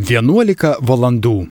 11 valandų.